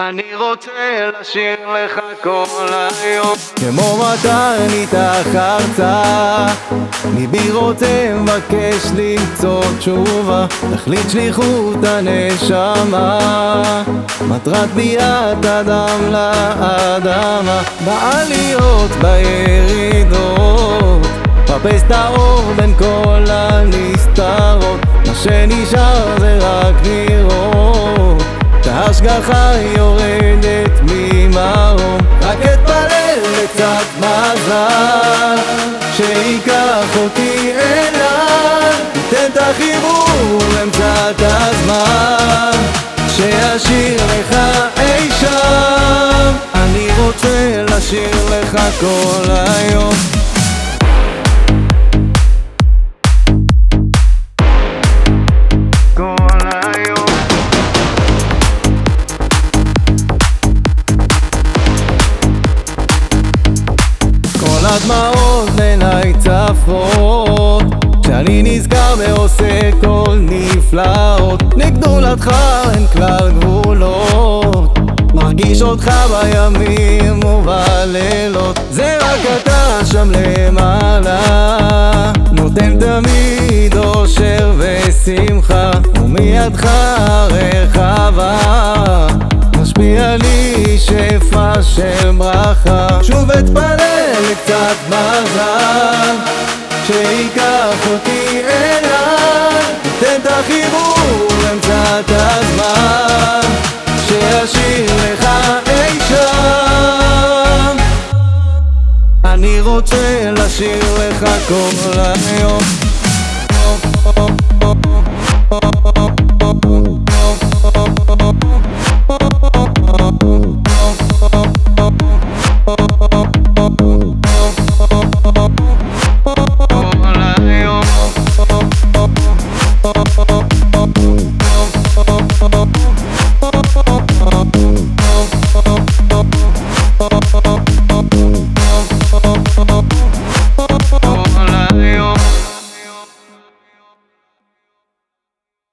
אני רוצה לשיר לך כל היום. כמו מתן איתך ארצה ליבי רוצה מבקש למצוא תשובה. תכלית שליחות הנשמה מטרת ביאת אדם לאדמה. בעליות בירידות חפש את האור בין כל הנסתרות. מה שנשאר זה רק לראות את ההשגחה יורדת ממרום. רק אתפלל לקצת מזל שייקח אותי אליו תן את החיבור אמצע את הזמן שישיר לך אי שם. אני רוצה לשיר לך כל היום הדמעות בעיניי צפות כשאני נזכר ועושה כל נפלאות. לגדולתך אין כלל גבולות מרגיש אותך בימים ובלילות. זה רק אתה שם למעלה נותן תמיד אושר ושמחה ומידך הרחבה משפיע לי שפע של ברכה. שוב אתפלל לקצת מזל שייקח אותי אליו תן את החיבור אמצע את הזמן שישאיר לך אי שם. אני רוצה לשיר לך כל היום